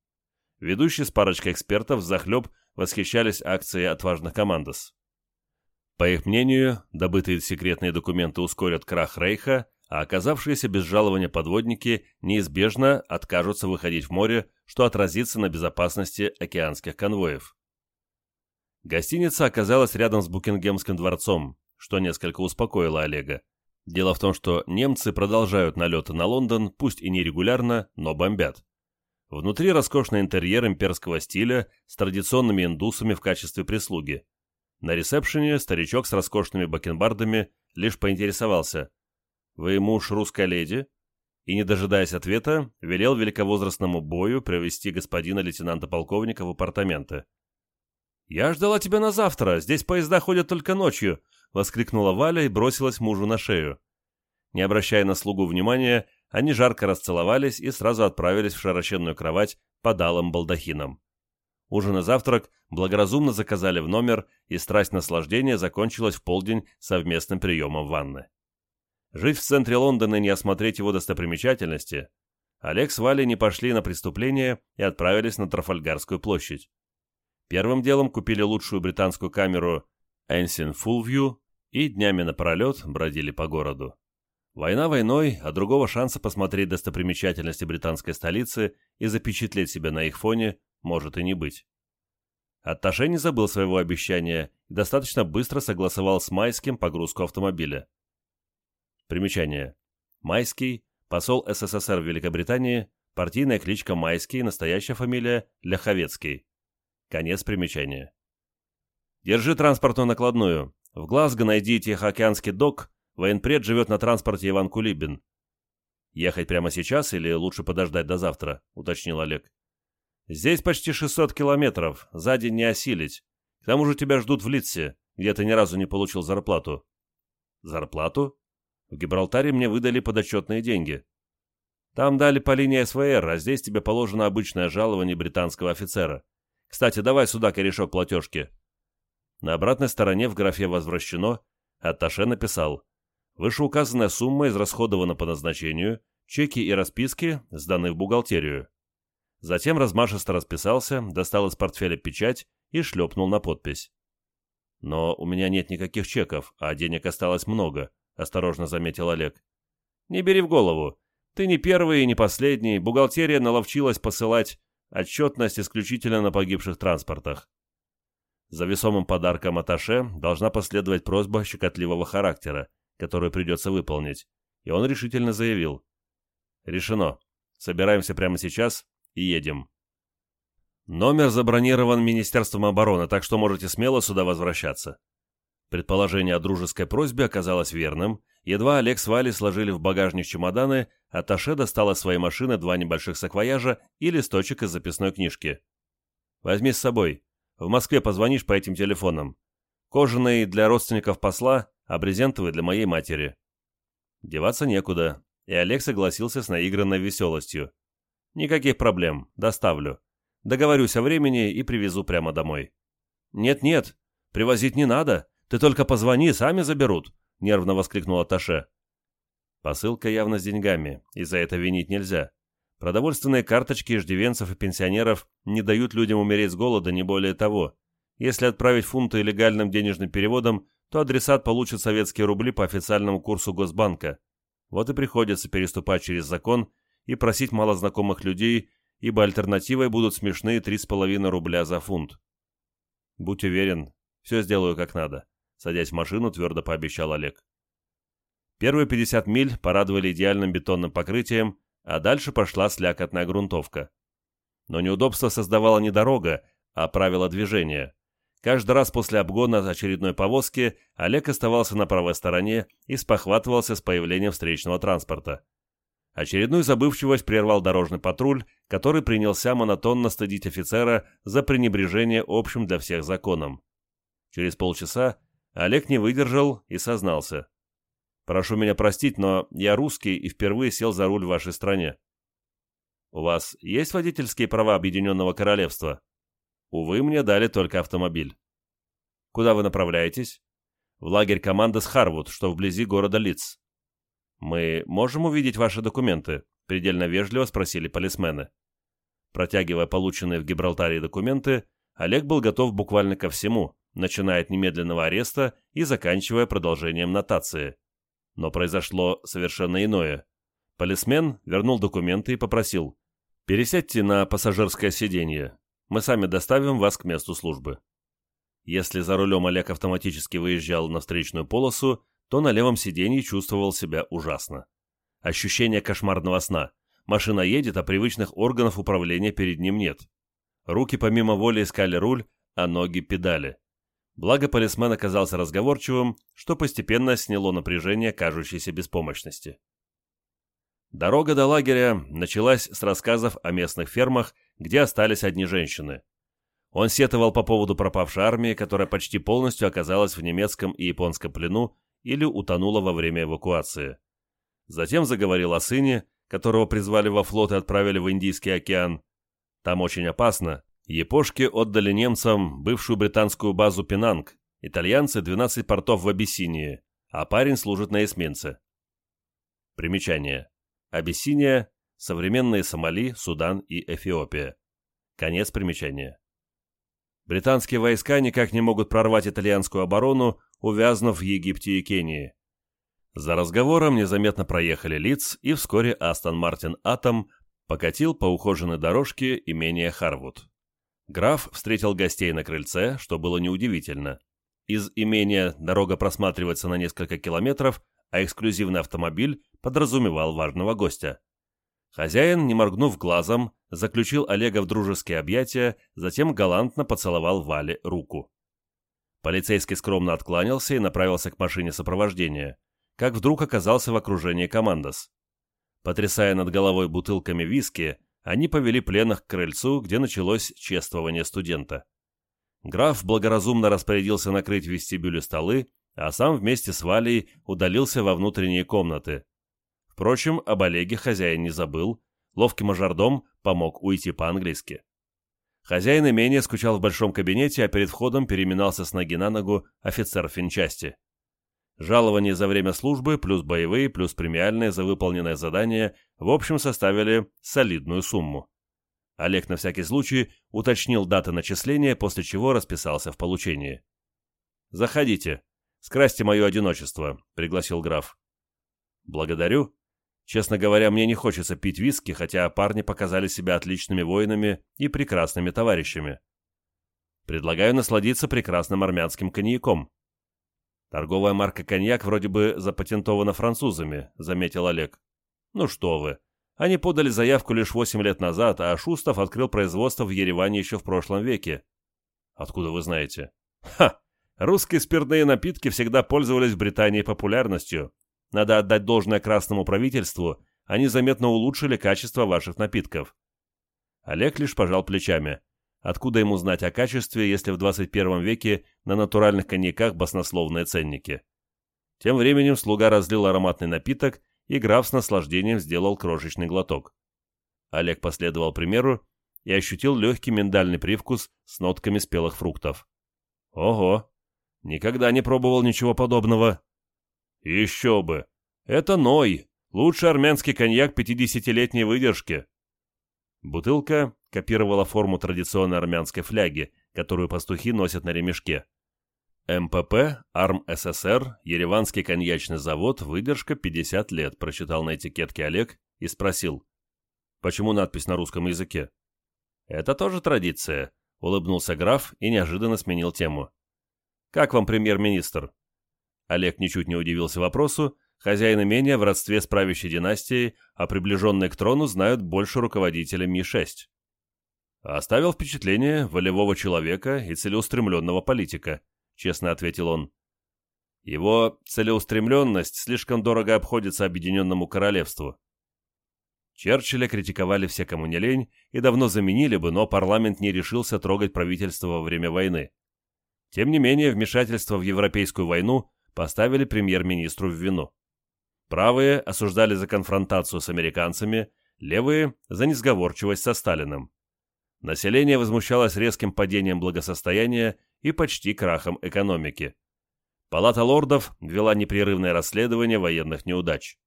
Ведущие с парочкой экспертов захлеб восхищались акцией отважных командос. По их мнению, добытые секретные документы ускорят крах Рейха, а оказавшиеся без жалования подводники неизбежно откажутся выходить в море, что отразится на безопасности океанских конвоев. Гостиница оказалась рядом с Букингемским дворцом, что несколько успокоило Олега. Дело в том, что немцы продолжают налеты на Лондон, пусть и нерегулярно, но бомбят. Внутри роскошный интерьер имперского стиля с традиционными индусами в качестве прислуги. На ресепшене старичок с роскошными бакенбардами лишь поинтересовался. «Вы муж русской леди?» И, не дожидаясь ответа, велел великовозрастному бою привести господина лейтенанта-полковника в апартаменты. «Я ждала тебя на завтра, здесь поезда ходят только ночью», — воскликнула Валя и бросилась мужу на шею. Не обращая на слугу внимания, они жарко расцеловались и сразу отправились в широченную кровать под алым балдахином. Ужин и завтрак благоразумно заказали в номер, и страсть наслаждения закончилась в полдень совместным приемом ванны. Жить в центре Лондона и не осмотреть его достопримечательности, Олег с Валей не пошли на преступление и отправились на Трафальгарскую площадь. Первым делом купили лучшую британскую камеру Ensign Full View и днями напролет бродили по городу. Война войной, а другого шанса посмотреть достопримечательности британской столицы и запечатлеть себя на их фоне может и не быть. Атташе не забыл своего обещания и достаточно быстро согласовал с Майским погрузку автомобиля. Примечание. Майский, посол СССР в Великобритании, партийная кличка Майский, настоящая фамилия Ляховецкий. Конец примечания. Держи транспортную накладную. В Глазго найди Тихоокеанский док, военпред живет на транспорте Иван Кулибин. Ехать прямо сейчас или лучше подождать до завтра, уточнил Олег. Здесь почти 600 километров, за день не осилить. К тому же тебя ждут в Литсе, где ты ни разу не получил зарплату. Зарплату? В Гибралтаре мне выдали подотчетные деньги. Там дали по линии СВР, а здесь тебе положено обычное жалование британского офицера. Кстати, давай сюда корешок платежки. На обратной стороне в графе «Возвращено» Атташе написал «Вышеуказанная сумма израсходована по назначению, чеки и расписки сданы в бухгалтерию». Затем размашисто расписался, достал из портфеля печать и шлепнул на подпись. «Но у меня нет никаких чеков, а денег осталось много», — осторожно заметил Олег. «Не бери в голову. Ты не первый и не последний. Бухгалтерия наловчилась посылать отчетность исключительно на погибших транспортах. За весомым подарком Аташе должна последовать просьба щекотливого характера, которую придется выполнить, и он решительно заявил. «Решено. Собираемся прямо сейчас и едем. Номер забронирован Министерством обороны, так что можете смело сюда возвращаться. Предположение о дружеской просьбе оказалось верным. Едва Олег с Валей сложили в багажник чемоданы, а Таше достала из своей машины два небольших саквояжа и листочек из записной книжки. «Возьми с собой. В Москве позвонишь по этим телефонам. Кожаный для родственников посла, а брезентовый для моей матери». Деваться некуда, и Олег согласился с наигранной веселостью. Никаких проблем, доставлю. Договорюсь о времени и привезу прямо домой. Нет-нет, привозить не надо. Ты только позвони, сами заберут, нервно воскликнула Таше. Посылка явно с деньгами, и за это винить нельзя. Продовольственные карточки иждивенцев и пенсионеров не дают людям умереть с голода, не более того. Если отправить фунты легальным денежным переводом, то адресат получит советские рубли по официальному курсу Госбанка. Вот и приходится переступать через закон и просить малознакомых людей, ибо альтернативой будут смешные 3,5 рубля за фунт. Будь уверен, все сделаю как надо, садясь в машину, твердо пообещал Олег. Первые 50 миль порадовали идеальным бетонным покрытием, а дальше пошла слякотная грунтовка. Но неудобство создавала не дорога, а правила движения. Каждый раз после обгона очередной повозки Олег оставался на правой стороне и спохватывался с появлением встречного транспорта. Очередную забывчивость прервал дорожный патруль, который принялся монотонно стыдить офицера за пренебрежение общим для всех законом. Через полчаса Олег не выдержал и сознался. «Прошу меня простить, но я русский и впервые сел за руль в вашей стране». «У вас есть водительские права Объединенного Королевства?» Увы, мне дали только автомобиль. Куда вы направляетесь? В лагерь команды с Харвуд, что вблизи города Лидс. Мы можем увидеть ваши документы? Предельно вежливо спросили полисмены. Протягивая полученные в Гибралтаре документы, Олег был готов буквально ко всему, начиная от немедленного ареста и заканчивая продолжением нотации. Но произошло совершенно иное. Полисмен вернул документы и попросил «Пересядьте на пассажирское сиденье. Мы сами доставим вас к месту службы». Если за рулем Олег автоматически выезжал на встречную полосу, то на левом сиденье чувствовал себя ужасно. Ощущение кошмарного сна. Машина едет, а привычных органов управления перед ним нет. Руки помимо воли искали руль, а ноги педали. Благо полисмен оказался разговорчивым, что постепенно сняло напряжение кажущейся беспомощности. Дорога до лагеря началась с рассказов о местных фермах, где остались одни женщины. Он сетовал по поводу пропавшей армии, которая почти полностью оказалась в немецком и японском плену или утонула во время эвакуации. Затем заговорил о сыне, которого призвали во флот и отправили в Индийский океан. Там очень опасно. Япошки отдали немцам бывшую британскую базу Пенанг, итальянцы 12 портов в Абиссинии, а парень служит на эсминце. Примечание. Абиссиния, современные Сомали, Судан и Эфиопия. Конец примечания. Британские войска никак не могут прорвать итальянскую оборону, увязнув в Египте и Кении. За разговором незаметно проехали лиц, и вскоре Астон Мартин Атом покатил по ухоженной дорожке имения Харвуд. Граф встретил гостей на крыльце, что было неудивительно. Из имения дорога просматривается на несколько километров, а эксклюзивный автомобиль подразумевал важного гостя. Хозяин, не моргнув глазом, заключил Олега в дружеские объятия, затем галантно поцеловал Вале руку. Полицейский скромно откланялся и направился к машине сопровождения, как вдруг оказался в окружении командос. Потрясая над головой бутылками виски, они повели пленных к крыльцу, где началось чествование студента. Граф благоразумно распорядился накрыть в столы, а сам вместе с Валей удалился во внутренние комнаты. Впрочем, об Олеге хозяин не забыл, ловкий мажордом помог уйти по-английски. Хозяин имения скучал в большом кабинете, а перед входом переминался с ноги на ногу офицер финчасти. Жалование за время службы, плюс боевые, плюс премиальные за выполненное задание в общем составили солидную сумму. Олег на всякий случай уточнил даты начисления, после чего расписался в получении. «Заходите. Скрасьте мое одиночество», — пригласил граф. «Благодарю. Честно говоря, мне не хочется пить виски, хотя парни показали себя отличными воинами и прекрасными товарищами. Предлагаю насладиться прекрасным армянским коньяком». «Торговая марка «Коньяк» вроде бы запатентована французами», — заметил Олег. «Ну что вы. Они подали заявку лишь восемь лет назад, а Шустов открыл производство в Ереване еще в прошлом веке». «Откуда вы знаете?» «Ха! Русские спиртные напитки всегда пользовались в Британии популярностью. Надо отдать должное красному правительству, они заметно улучшили качество ваших напитков». Олег лишь пожал плечами. Откуда ему знать о качестве, если в 21 веке на натуральных коньяках баснословные ценники? Тем временем слуга разлил ароматный напиток, и граф с наслаждением сделал крошечный глоток. Олег последовал примеру и ощутил легкий миндальный привкус с нотками спелых фруктов. Ого! Никогда не пробовал ничего подобного. Еще бы! Это Ной, лучший армянский коньяк 50-летней выдержки. Бутылка копировала форму традиционной армянской фляги, которую пастухи носят на ремешке. МПП, Арм СССР, Ереванский коньячный завод, выдержка 50 лет, прочитал на этикетке Олег и спросил. Почему надпись на русском языке? Это тоже традиция, улыбнулся граф и неожиданно сменил тему. Как вам премьер-министр? Олег ничуть не удивился вопросу, хозяин имения в родстве с правящей династией, а приближенные к трону знают больше руководителя Ми-6. Оставил впечатление волевого человека и целеустремленного политика, честно ответил он. Его целеустремленность слишком дорого обходится Объединенному Королевству. Черчилля критиковали все, кому не лень, и давно заменили бы, но парламент не решился трогать правительство во время войны. Тем не менее, вмешательство в Европейскую войну поставили премьер-министру в вину. Правые осуждали за конфронтацию с американцами, левые – за несговорчивость со Сталиным. Население возмущалось резким падением благосостояния и почти крахом экономики. Палата лордов вела непрерывное расследование военных неудач.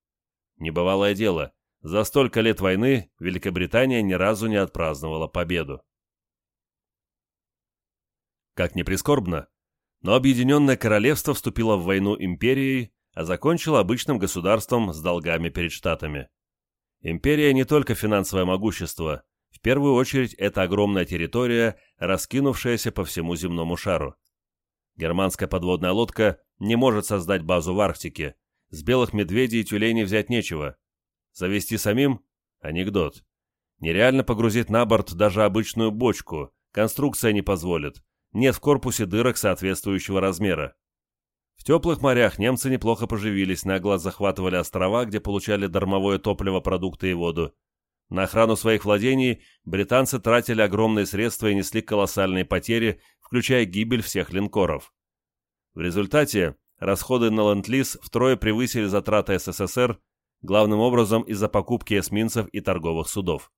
Небывалое дело, за столько лет войны Великобритания ни разу не отпраздновала победу. Как ни прискорбно, но Объединенное Королевство вступило в войну империей, а закончило обычным государством с долгами перед штатами. Империя не только финансовое могущество, в первую очередь это огромная территория, раскинувшаяся по всему земному шару. Германская подводная лодка не может создать базу в Арктике, с белых медведей и тюленей взять нечего. Завести самим – анекдот. Нереально погрузить на борт даже обычную бочку, конструкция не позволит, нет в корпусе дырок соответствующего размера. В теплых морях немцы неплохо поживились, нагло захватывали острова, где получали дармовое топливо, продукты и воду. На охрану своих владений британцы тратили огромные средства и несли колоссальные потери, включая гибель всех линкоров. В результате расходы на ленд-лиз втрое превысили затраты СССР, главным образом из-за покупки эсминцев и торговых судов.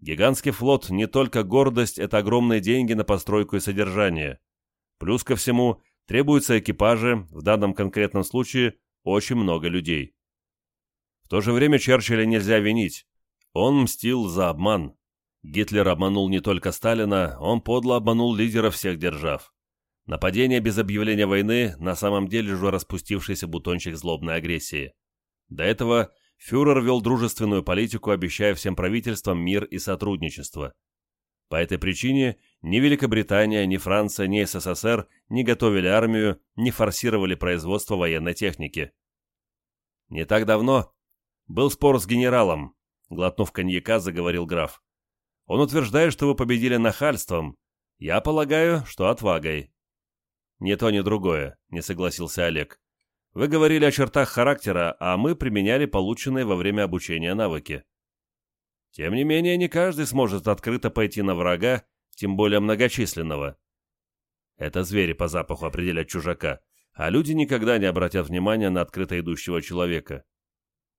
Гигантский флот не только гордость, это огромные деньги на постройку и содержание. Плюс ко всему, требуются экипажи, в данном конкретном случае очень много людей. В то же время Черчилля нельзя винить. Он мстил за обман. Гитлер обманул не только Сталина, он подло обманул лидеров всех держав. Нападение без объявления войны на самом деле же распустившийся бутончик злобной агрессии. До этого фюрер вел дружественную политику, обещая всем правительствам мир и сотрудничество. По этой причине ни Великобритания, ни Франция, ни СССР не готовили армию, не форсировали производство военной техники. Не так давно был спор с генералом, глотнув коньяка, заговорил граф. Он утверждает, что вы победили нахальством. Я полагаю, что отвагой. «Ни то, ни другое», — не согласился Олег. Вы говорили о чертах характера, а мы применяли полученные во время обучения навыки. Тем не менее, не каждый сможет открыто пойти на врага, тем более многочисленного. Это звери по запаху определят чужака, а люди никогда не обратят внимания на открыто идущего человека.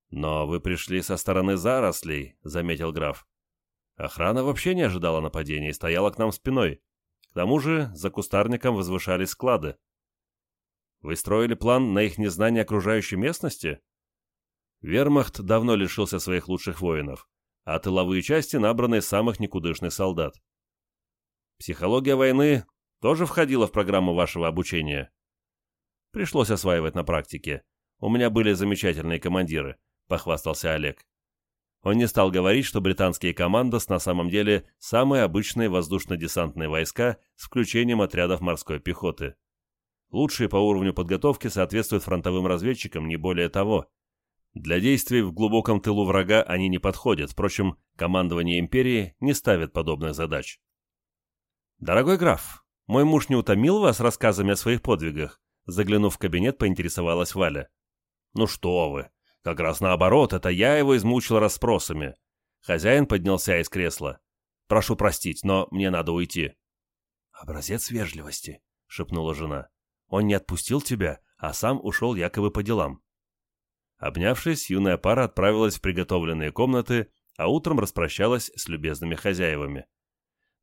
«Но вы пришли со стороны зарослей», — заметил граф. Охрана вообще не ожидала нападения и стояла к нам спиной. К тому же за кустарником возвышались склады. Вы строили план на их незнание окружающей местности? Вермахт давно лишился своих лучших воинов, а тыловые части набраны самых никудышных солдат. Психология войны тоже входила в программу вашего обучения? Пришлось осваивать на практике. У меня были замечательные командиры, похвастался Олег. Он не стал говорить, что британские командос на самом деле самые обычные воздушно-десантные войска с включением отрядов морской пехоты. Лучшие по уровню подготовки соответствуют фронтовым разведчикам, не более того. Для действий в глубоком тылу врага они не подходят, впрочем, командование империи не ставит подобных задач. «Дорогой граф, мой муж не утомил вас рассказами о своих подвигах?» Заглянув в кабинет, поинтересовалась Валя. «Ну что вы, как раз наоборот, это я его измучил расспросами». Хозяин поднялся из кресла. «Прошу простить, но мне надо уйти». «Образец вежливости», — шепнула жена. Он не отпустил тебя, а сам ушел якобы по делам. Обнявшись, юная пара отправилась в приготовленные комнаты, а утром распрощалась с любезными хозяевами.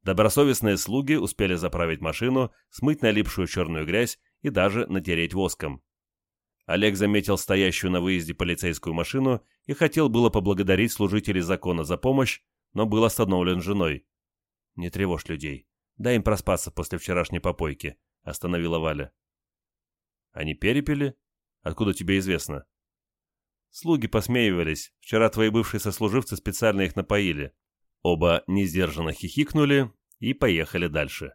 Добросовестные слуги успели заправить машину, смыть налипшую черную грязь и даже натереть воском. Олег заметил стоящую на выезде полицейскую машину и хотел было поблагодарить служителей закона за помощь, но был остановлен женой. «Не тревожь людей. Дай им проспаться после вчерашней попойки», — остановила Валя. Они перепили? Откуда тебе известно? Слуги посмеивались. Вчера твои бывшие сослуживцы специально их напоили. Оба несдержанно хихикнули и поехали дальше.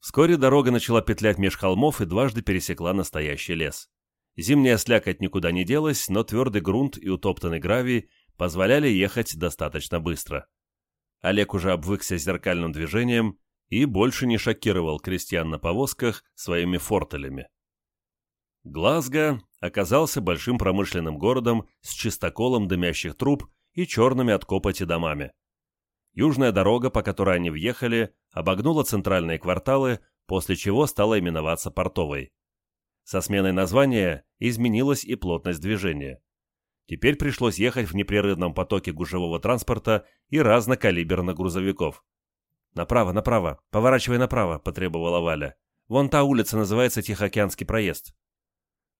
Вскоре дорога начала петлять меж холмов и дважды пересекла настоящий лес. Зимняя слякоть никуда не делась, но твердый грунт и утоптанный гравий позволяли ехать достаточно быстро. Олег уже обвыкся зеркальным движением и больше не шокировал крестьян на повозках своими фортелями. Глазго оказался большим промышленным городом с чистоколом дымящих труб и черными от копоти домами. Южная дорога, по которой они въехали, обогнула центральные кварталы, после чего стала именоваться Портовой. Со сменой названия изменилась и плотность движения. Теперь пришлось ехать в непрерывном потоке гужевого транспорта и разнокалиберных грузовиков. «Направо, направо, поворачивай направо», — потребовала Валя. «Вон та улица называется Тихоокеанский проезд».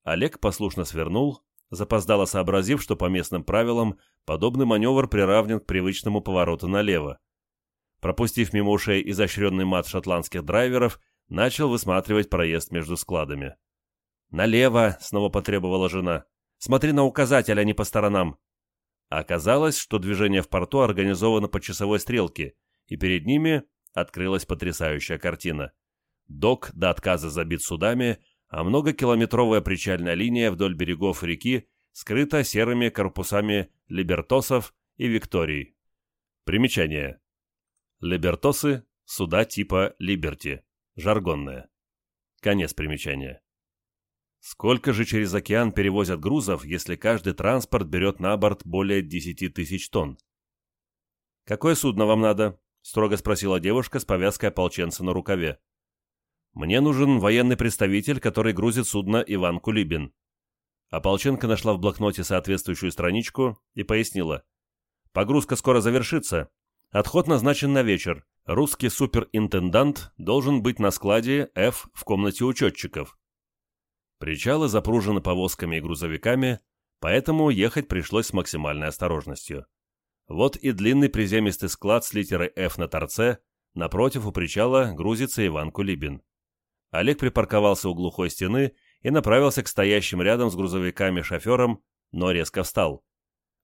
Олег послушно свернул, запоздало сообразив, что по местным правилам подобный маневр приравнен к привычному повороту налево. Пропустив мимо ушей изощренный мат шотландских драйверов, начал высматривать проезд между складами. «Налево!» — снова потребовала жена. «Смотри на указатель, а не по сторонам!» Оказалось, что движение в порту организовано по часовой стрелке, и перед ними открылась потрясающая картина. Док до отказа забит судами, а многокилометровая причальная линия вдоль берегов реки скрыта серыми корпусами либертосов и викторий. Примечание. Либертосы – суда типа «Либерти», жаргонное. Конец примечания. Сколько же через океан перевозят грузов, если каждый транспорт берет на борт более 10 тысяч тонн? «Какое судно вам надо?» – строго спросила девушка с повязкой ополченца на рукаве. «Мне нужен военный представитель, который грузит судно Иван Кулибин». Ополченка нашла в блокноте соответствующую страничку и пояснила. «Погрузка скоро завершится. Отход назначен на вечер. Русский суперинтендант должен быть на складе F в комнате учетчиков. Причалы запружены повозками и грузовиками, поэтому ехать пришлось с максимальной осторожностью. Вот и длинный приземистый склад с литерой F на торце, напротив у причала грузится Иван Кулибин. Олег припарковался у глухой стены и направился к стоящим рядом с грузовиками шоферам, но резко встал.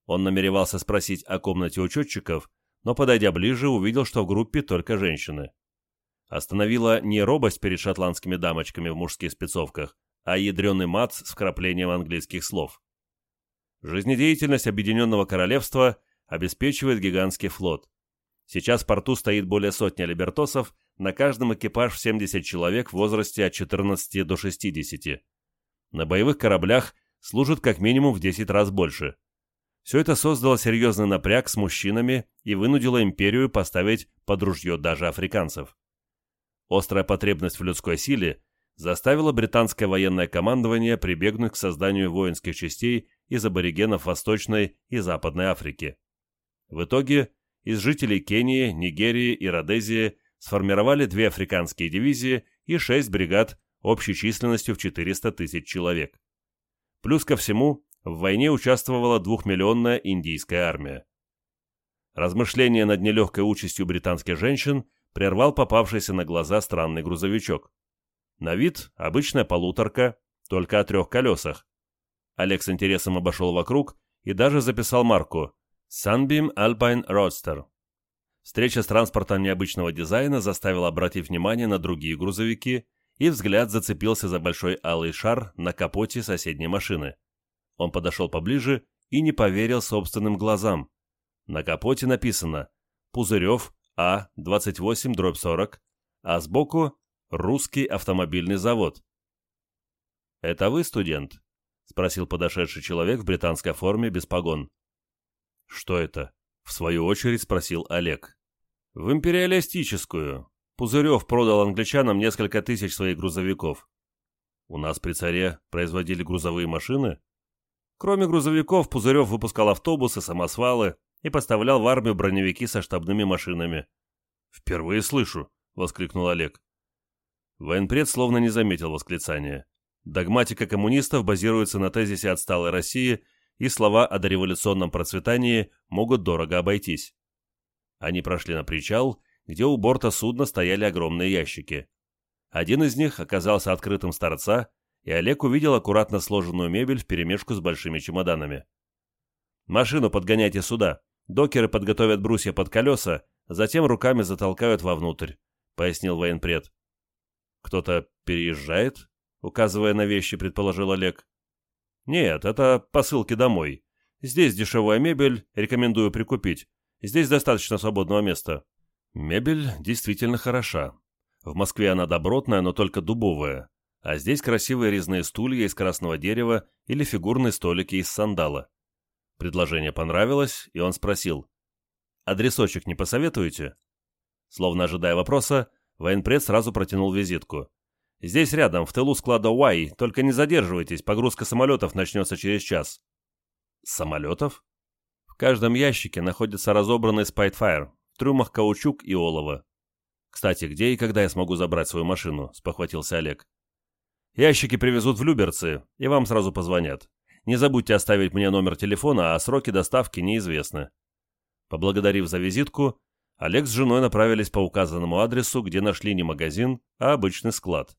Он намеревался спросить о комнате учетчиков, но, подойдя ближе, увидел, что в группе только женщины. Остановила не робость перед шотландскими дамочками в мужских спецовках, а ядреный мат с вкраплением английских слов. Жизнедеятельность Объединенного Королевства обеспечивает гигантский флот. Сейчас в порту стоит более сотни либертосов, на каждом экипаж в 70 человек в возрасте от 14 до 60. На боевых кораблях служат как минимум в 10 раз больше. Все это создало серьезный напряг с мужчинами и вынудило империю поставить под ружье даже африканцев. Острая потребность в людской силе заставило британское военное командование прибегнуть к созданию воинских частей из аборигенов Восточной и Западной Африки. В итоге из жителей Кении, Нигерии и Родезии сформировали две африканские дивизии и шесть бригад общей численностью в 400 тысяч человек. Плюс ко всему, в войне участвовала двухмиллионная индийская армия. Размышления над нелегкой участью британских женщин прервал попавшийся на глаза странный грузовичок. На вид обычная полуторка, только о трех колесах. Олег с интересом обошел вокруг и даже записал марку Sunbeam Alpine Roadster. Встреча с транспортом необычного дизайна заставила обратить внимание на другие грузовики, и взгляд зацепился за большой алый шар на капоте соседней машины. Он подошел поближе и не поверил собственным глазам. На капоте написано «Пузырев А-28-40», а сбоку Русский автомобильный завод. «Это вы студент?» — спросил подошедший человек в британской форме без погон. «Что это?» — в свою очередь спросил Олег. «В империалистическую. Пузырев продал англичанам несколько тысяч своих грузовиков. У нас при царе производили грузовые машины? Кроме грузовиков, Пузырев выпускал автобусы, самосвалы и поставлял в армию броневики со штабными машинами. «Впервые слышу», — воскликнул Олег. Военпред словно не заметил восклицания. Догматика коммунистов базируется на тезисе отсталой России, и слова о дореволюционном процветании могут дорого обойтись. Они прошли на причал, где у борта судна стояли огромные ящики. Один из них оказался открытым с торца, и Олег увидел аккуратно сложенную мебель вперемешку с большими чемоданами. «Машину подгоняйте сюда. Докеры подготовят брусья под колеса, затем руками затолкают вовнутрь», — пояснил военпред. «Кто-то переезжает?» — указывая на вещи, предположил Олег. «Нет, это посылки домой. Здесь дешевая мебель, рекомендую прикупить. Здесь достаточно свободного места». Мебель действительно хороша. В Москве она добротная, но только дубовая. А здесь красивые резные стулья из красного дерева или фигурные столики из сандала. Предложение понравилось, и он спросил. «Адресочек не посоветуете?» Словно ожидая вопроса, Военпред сразу протянул визитку. «Здесь рядом, в тылу склада Уай, только не задерживайтесь, погрузка самолетов начнется через час». «Самолетов?» В каждом ящике находится разобранный Spitfire, в трюмах каучук и олово. «Кстати, где и когда я смогу забрать свою машину?» – спохватился Олег. «Ящики привезут в Люберцы, и вам сразу позвонят. Не забудьте оставить мне номер телефона, а сроки доставки неизвестны». Поблагодарив за визитку, Олег с женой направились по указанному адресу, где нашли не магазин, а обычный склад.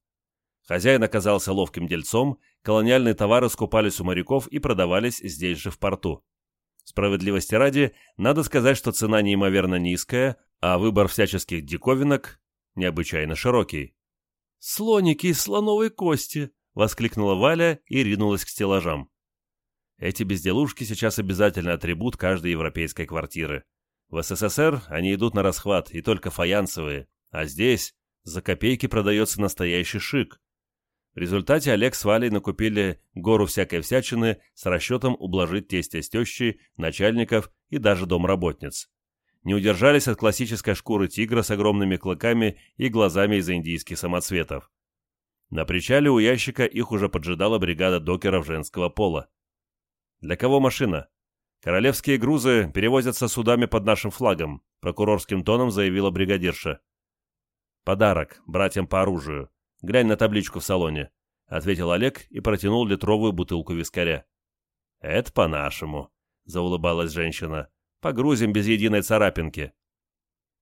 Хозяин оказался ловким дельцом, колониальные товары скупались у моряков и продавались здесь же в порту. Справедливости ради, надо сказать, что цена неимоверно низкая, а выбор всяческих диковинок необычайно широкий. «Слоники из слоновой кости!» — воскликнула Валя и ринулась к стеллажам. Эти безделушки сейчас обязательный атрибут каждой европейской квартиры. В СССР они идут на расхват, и только фаянсовые, а здесь за копейки продается настоящий шик. В результате Олег с Валей накупили гору всякой всячины с расчетом ублажить тестя с тещей, начальников и даже домработниц. Не удержались от классической шкуры тигра с огромными клыками и глазами из индийских самоцветов. На причале у ящика их уже поджидала бригада докеров женского пола. «Для кого машина?» «Королевские грузы перевозятся судами под нашим флагом», прокурорским тоном заявила бригадирша. «Подарок братьям по оружию. Глянь на табличку в салоне», — ответил Олег и протянул литровую бутылку вискаря. «Это по-нашему», — заулыбалась женщина. «Погрузим без единой царапинки».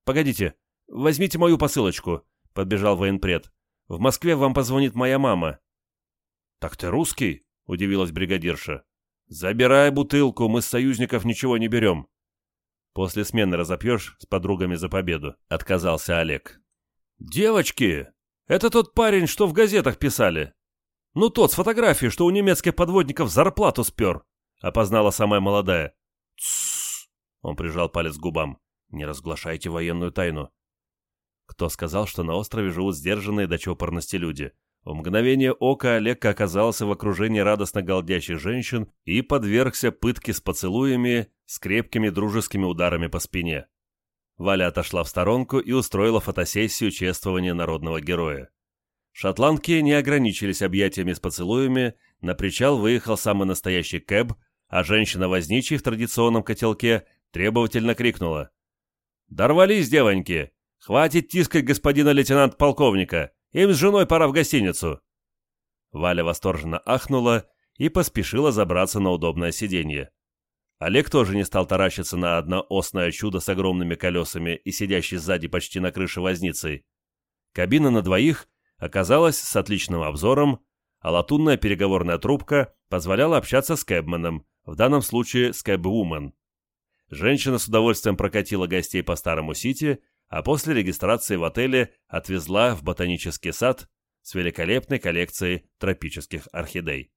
«Погодите, возьмите мою посылочку», — подбежал военпред. «В Москве вам позвонит моя мама». «Так ты русский?» — удивилась бригадирша. «Забирай бутылку, мы с союзников ничего не берем». «После смены разопьешь с подругами за победу», — отказался Олег. «Девочки, это тот парень, что в газетах писали. Ну, тот с фотографией, что у немецких подводников зарплату спер», — опознала самая молодая. «Тссс», — он прижал палец к губам, — «не разглашайте военную тайну». Кто сказал, что на острове живут сдержанные до чопорности люди? В мгновение ока Олег оказался в окружении радостно голдящих женщин и подвергся пытке с поцелуями, с крепкими дружескими ударами по спине. Валя отошла в сторонку и устроила фотосессию чествования народного героя. Шотландки не ограничились объятиями с поцелуями, на причал выехал самый настоящий кэб, а женщина-возничий в традиционном котелке требовательно крикнула. «Дорвались, девоньки! Хватит тискать господина лейтенант-полковника! Им с женой пора в гостиницу!» Валя восторженно ахнула и поспешила забраться на удобное сиденье. Олег тоже не стал таращиться на одноосное чудо с огромными колесами и сидящий сзади почти на крыше возницей. Кабина на двоих оказалась с отличным обзором, а латунная переговорная трубка позволяла общаться с кэбменом, в данном случае с кэбвумен. Женщина с удовольствием прокатила гостей по Старому Сити, а после регистрации в отеле отвезла в ботанический сад с великолепной коллекцией тропических орхидей.